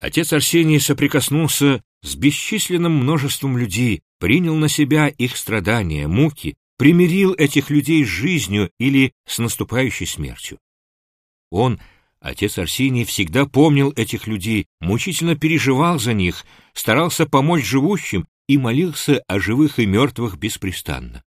отец Арсений соприкоснулся с бесчисленным множеством людей, принял на себя их страдания, муки, примирил этих людей с жизнью или с наступающей смертью. Он, отец Арсений, всегда помнил этих людей, мучительно переживал за них, старался помочь живущим и молился о живых и мертвых беспрестанно.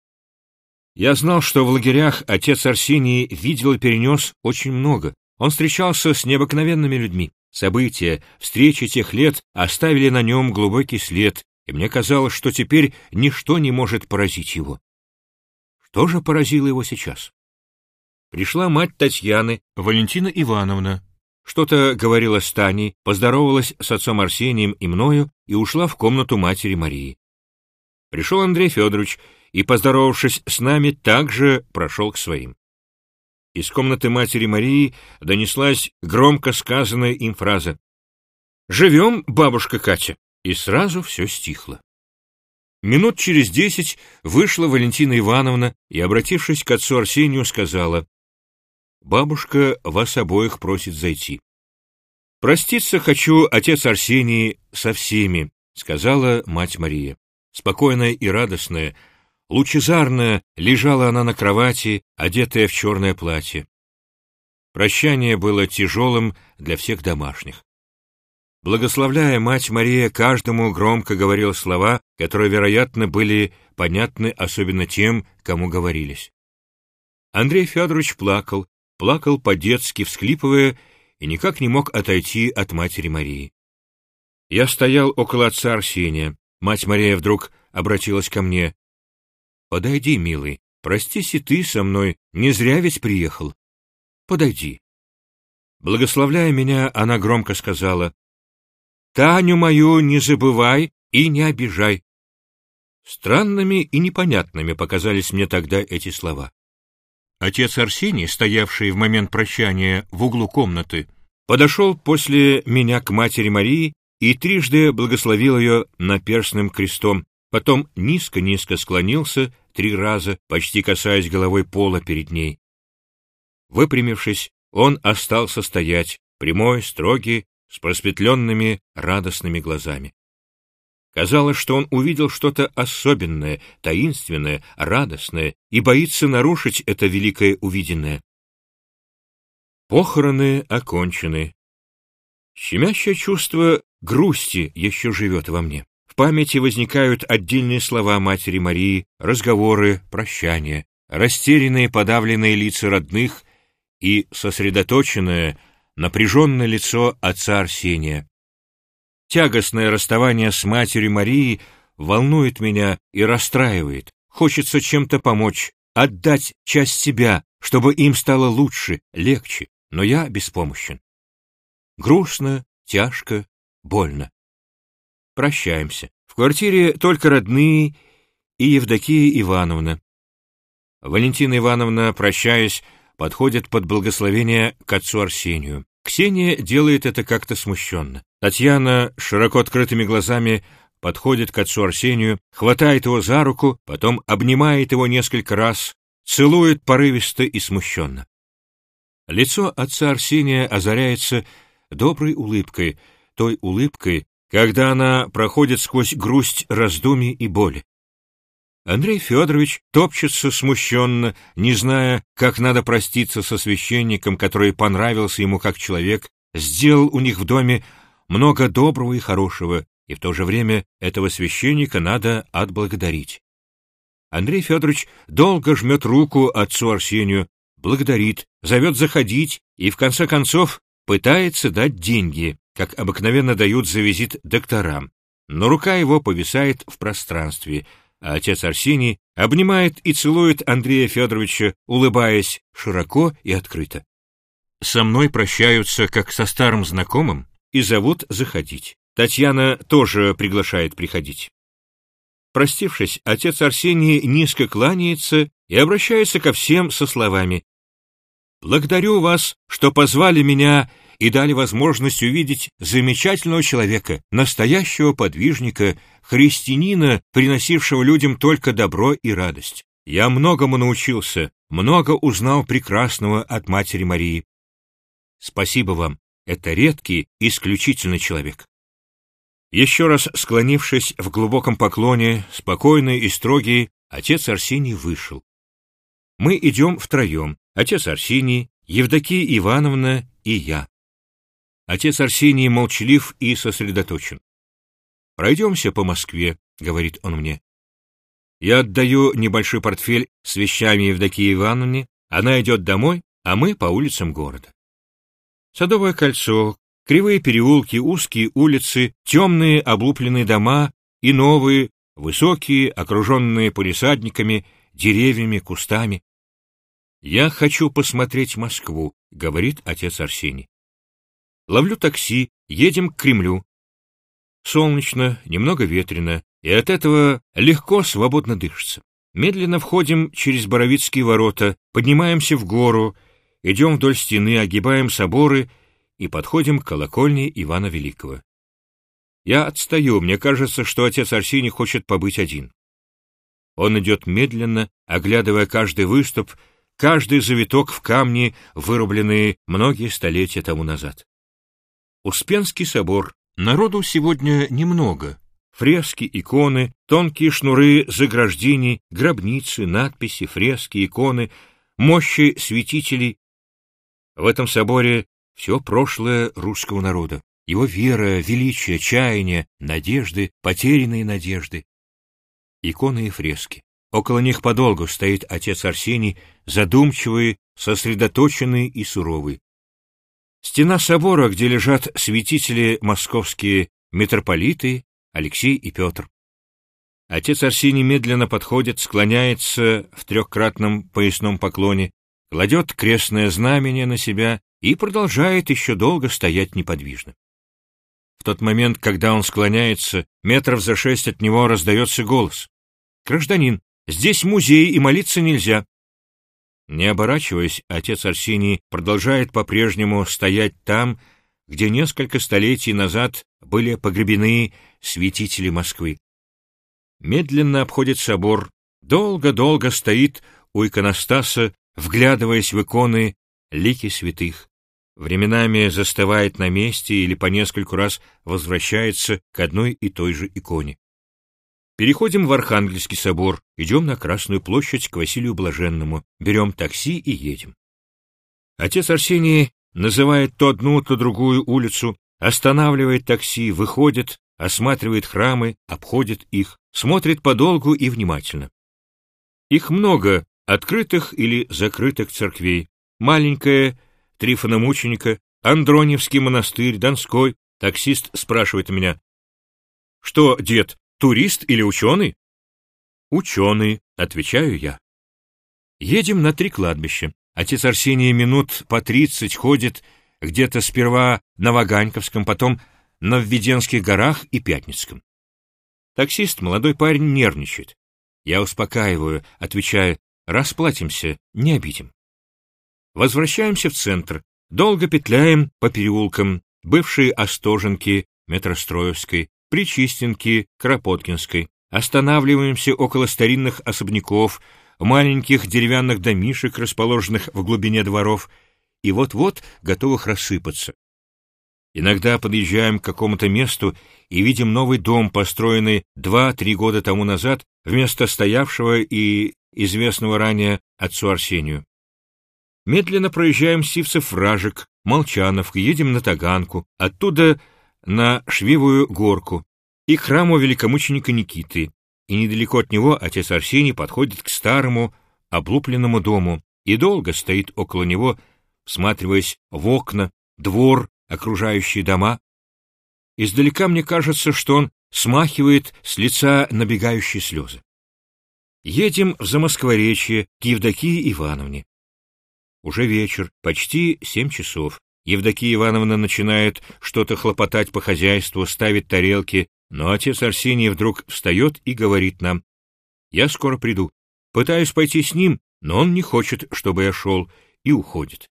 Я знал, что в лагерях отец Арсений видел и перенес очень много. Он встречался с необыкновенными людьми. События, встречи тех лет оставили на нем глубокий след, и мне казалось, что теперь ничто не может поразить его. Что же поразило его сейчас? Пришла мать Татьяны, Валентина Ивановна. Что-то говорила с Таней, поздоровалась с отцом Арсением и мною и ушла в комнату матери Марии. Пришел Андрей Федорович и, поздоровавшись с нами, также прошел к своим. Из комнаты матери Марии донеслась громко сказанная им фраза «Живем, бабушка Катя!» и сразу все стихло. Минут через десять вышла Валентина Ивановна и, обратившись к отцу Арсению, сказала «Бабушка вас обоих просит зайти». «Проститься хочу, отец Арсений, со всеми», — сказала мать Мария. Спокойная и радостная, Лучезарная лежала она на кровати, одетая в черное платье. Прощание было тяжелым для всех домашних. Благословляя мать Мария, каждому громко говорил слова, которые, вероятно, были понятны особенно тем, кому говорились. Андрей Федорович плакал, плакал по-детски, всхлипывая, и никак не мог отойти от матери Марии. Я стоял около отца Арсения. Мать Мария вдруг обратилась ко мне. Подойди, милый, простись и ты со мной, не зря ведь приехал. Подойди. Благословляя меня, она громко сказала, «Таню мою не забывай и не обижай». Странными и непонятными показались мне тогда эти слова. Отец Арсений, стоявший в момент прощания в углу комнаты, подошел после меня к матери Марии и трижды благословил ее наперстным крестом, потом низко-низко склонился три раза, почти касаясь головой пола перед ней. Выпрямившись, он остался стоять, прямой, строгий, с просветленными, радостными глазами. Казалось, что он увидел что-то особенное, таинственное, радостное и боится нарушить это великое увиденное. Похороны окончены. Щемящее чувство грусти еще живет во мне памяти возникают отдельные слова Матери Марии, разговоры, прощания, растерянные подавленные лица родных и сосредоточенное, напряженное лицо отца Арсения. Тягостное расставание с Матерью Марии волнует меня и расстраивает. Хочется чем-то помочь, отдать часть себя, чтобы им стало лучше, легче, но я беспомощен. Грустно, тяжко, больно. Прощаемся. В квартире только родные и Евдокия Ивановна. Валентина Ивановна, прощаясь, подходит под благословение к отцу Арсению. Ксения делает это как-то смущенно. Татьяна широко открытыми глазами подходит к отцу Арсению, хватает его за руку, потом обнимает его несколько раз, целует порывисто и смущенно. Лицо отца Арсения озаряется доброй улыбкой, той улыбкой, когда она проходит сквозь грусть раздумий и боли. Андрей Федорович топчется смущенно, не зная, как надо проститься со священником, который понравился ему как человек, сделал у них в доме много доброго и хорошего, и в то же время этого священника надо отблагодарить. Андрей Федорович долго жмет руку отцу Арсению, благодарит, зовет заходить и, в конце концов, пытается дать деньги как обыкновенно дают за визит докторам, но рука его повисает в пространстве, а отец Арсений обнимает и целует Андрея Федоровича, улыбаясь широко и открыто. Со мной прощаются, как со старым знакомым, и зовут заходить. Татьяна тоже приглашает приходить. Простившись, отец Арсений низко кланяется и обращается ко всем со словами «Благодарю вас, что позвали меня и дали возможность увидеть замечательного человека, настоящего подвижника, христианина, приносившего людям только добро и радость. Я многому научился, много узнал прекрасного от Матери Марии. Спасибо вам, это редкий, исключительный человек. Еще раз склонившись в глубоком поклоне, спокойный и строгий, отец Арсений вышел. Мы идем втроем, отец Арсений, Евдокия Ивановна и я. Отец Арсений молчалив и сосредоточен. «Пройдемся по Москве», — говорит он мне. Я отдаю небольшой портфель с вещами Евдокии Ивановне, она идет домой, а мы по улицам города. Садовое кольцо, кривые переулки, узкие улицы, темные облупленные дома и новые, высокие, окруженные полисадниками, деревьями, кустами. «Я хочу посмотреть Москву», — говорит отец Арсений. Ловлю такси, едем к Кремлю. Солнечно, немного ветрено, и от этого легко, свободно дышится. Медленно входим через Боровицкие ворота, поднимаемся в гору, идем вдоль стены, огибаем соборы и подходим к колокольне Ивана Великого. Я отстаю, мне кажется, что отец Арсений хочет побыть один. Он идет медленно, оглядывая каждый выступ, каждый завиток в камне, вырубленные многие столетия тому назад. Успенский собор. Народу сегодня немного, фрески, иконы, тонкие шнуры заграждений, гробницы, надписи, фрески, иконы, мощи святителей. В этом соборе все прошлое русского народа, его вера, величие, чаяния, надежды, потерянные надежды. Иконы и фрески. Около них подолгу стоит отец Арсений, задумчивый, сосредоточенный и суровый. Стена собора, где лежат святители московские митрополиты, Алексей и Петр. Отец Арсений медленно подходит, склоняется в трехкратном поясном поклоне, кладет крестное знамение на себя и продолжает еще долго стоять неподвижно. В тот момент, когда он склоняется, метров за шесть от него раздается голос. «Гражданин, здесь музей, и молиться нельзя». Не оборачиваясь, отец Арсений продолжает по-прежнему стоять там, где несколько столетий назад были погребены святители Москвы. Медленно обходит собор, долго-долго стоит у иконостаса, вглядываясь в иконы лики святых. Временами застывает на месте или по нескольку раз возвращается к одной и той же иконе. Переходим в Архангельский собор, идем на Красную площадь к Василию Блаженному, берем такси и едем. Отец Арсений называет то одну, то другую улицу, останавливает такси, выходит, осматривает храмы, обходит их, смотрит подолгу и внимательно. Их много, открытых или закрытых церквей. Маленькая, Трифона Мученика, Андроневский монастырь, Донской. Таксист спрашивает меня. «Что, дед, турист или ученый?» «Ученый», — отвечаю я. Едем на три кладбища. Отец Арсений минут по тридцать ходит где-то сперва на Ваганьковском, потом на Введенских горах и Пятницком. Таксист, молодой парень, нервничает. Я успокаиваю, отвечая, расплатимся, не обидим. Возвращаемся в центр, долго петляем по переулкам, бывшие Остоженки, Метростроевской, Причистенки, Кропоткинской, останавливаемся около старинных особняков, маленьких деревянных домишек, расположенных в глубине дворов, и вот-вот готовых рассыпаться. Иногда подъезжаем к какому-то месту и видим новый дом, построенный два-три года тому назад, вместо стоявшего и известного ранее отцу Арсению. Медленно проезжаем Сивцев Ражек, Молчанов, едем на Таганку, оттуда на Швивую горку и храму великомученика Никиты, и недалеко от него отец Арсений подходит к старому, облупленному дому и долго стоит около него, всматриваясь в окна, двор, окружающие дома. Издалека мне кажется, что он смахивает с лица набегающие слезы. Едем в Замоскворечье к Евдокии Ивановне. Уже вечер, почти семь часов. Евдокия Ивановна начинает что-то хлопотать по хозяйству, ставит тарелки, но отец Арсений вдруг встает и говорит нам, «Я скоро приду. Пытаюсь пойти с ним, но он не хочет, чтобы я шел, и уходит.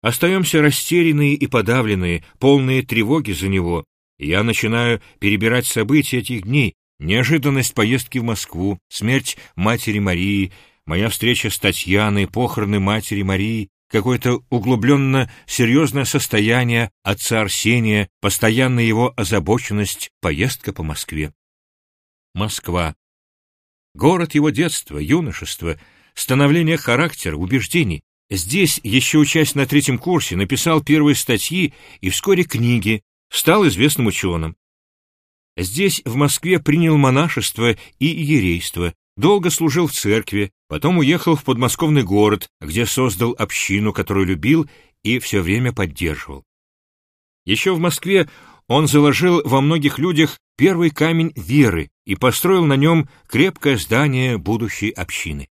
Остаемся растерянные и подавленные, полные тревоги за него. Я начинаю перебирать события этих дней, неожиданность поездки в Москву, смерть матери Марии, моя встреча с Татьяной, похороны матери Марии, какое-то углубленно серьезное состояние отца Арсения, постоянная его озабоченность, поездка по Москве. Москва. Город его детства, юношества, становления характера, убеждений. Здесь, еще учась на третьем курсе, написал первые статьи и вскоре книги, стал известным ученым. Здесь, в Москве, принял монашество и иерейство, долго служил в церкви, потом уехал в подмосковный город, где создал общину, которую любил и все время поддерживал. Еще в Москве он заложил во многих людях первый камень веры и построил на нем крепкое здание будущей общины.